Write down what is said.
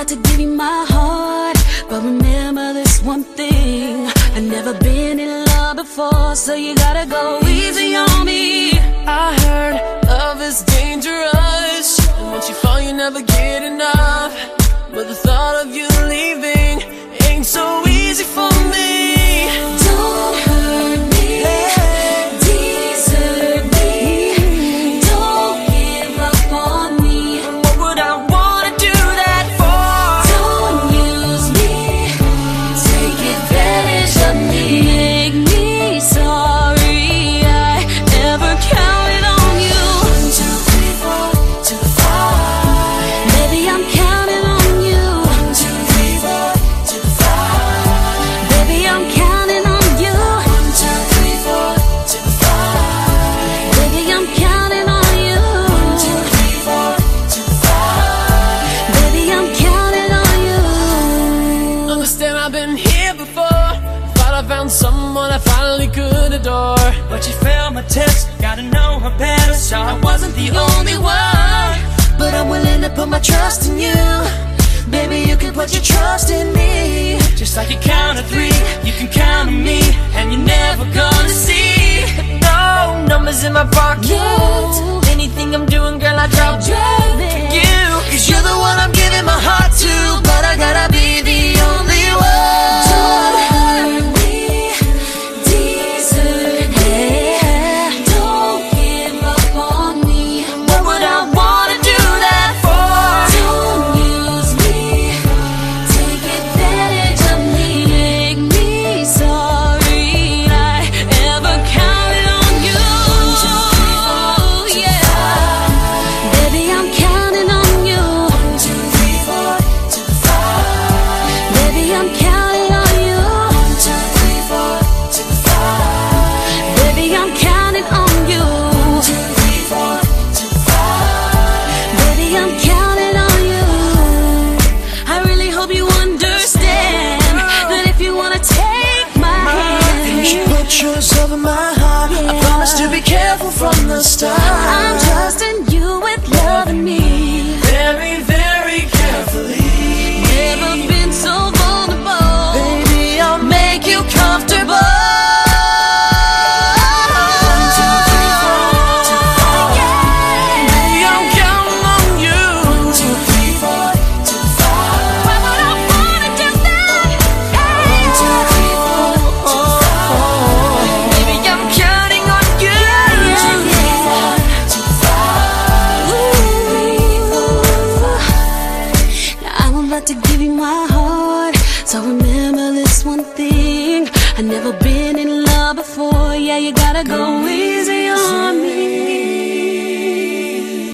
About to give you my heart. But remember this one thing I've never been in love before, so you gotta go easy on me. I heard love is dangerous. And once you fall, you never get enough. But the thought of you I've been here before. Thought I found someone I finally could adore. But she failed my test, gotta know her better, so I wasn't the only one. But I'm willing to put my trust in you. Baby, you can put your trust in me. Just like you count to three, you can count on me, and you're never gonna see. No numbers in my pocket. Yourself in my heart. I promise to be careful from the start. I'm trusting about to give you my heart. So remember this one thing. I've never been in love before. Yeah, you gotta go easy.